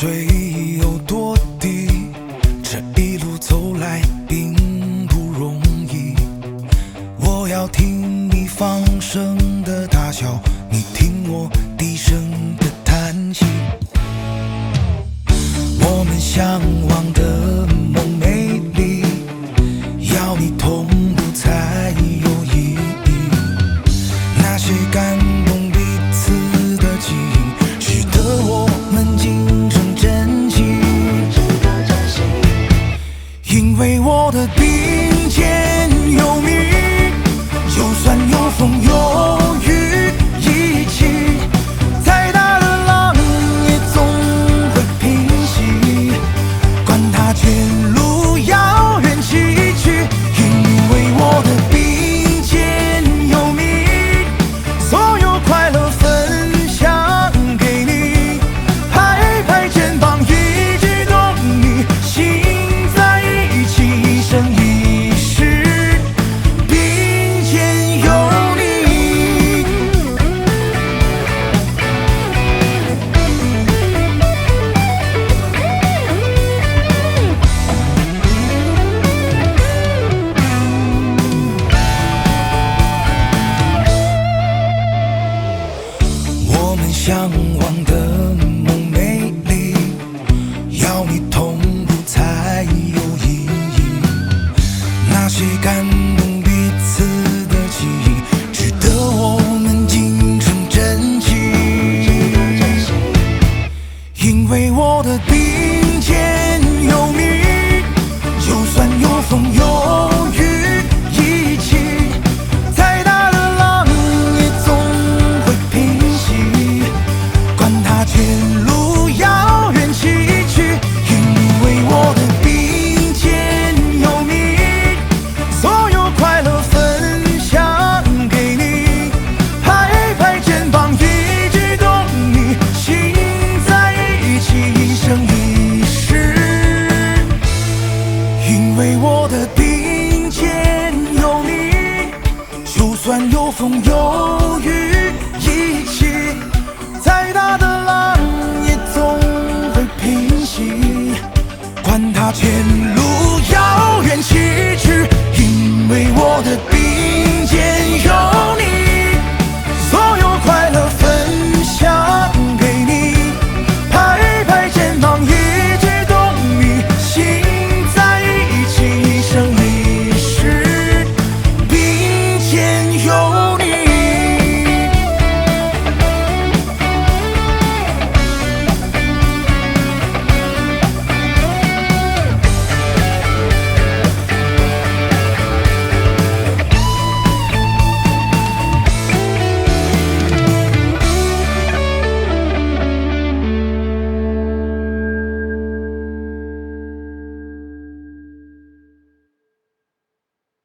水有多低这一路走来并不容易。我要听你放声的大笑你听我低声的叹息。我们向往的拥有。为我的第不管有风有雨一起再大的浪也总会平息。管他天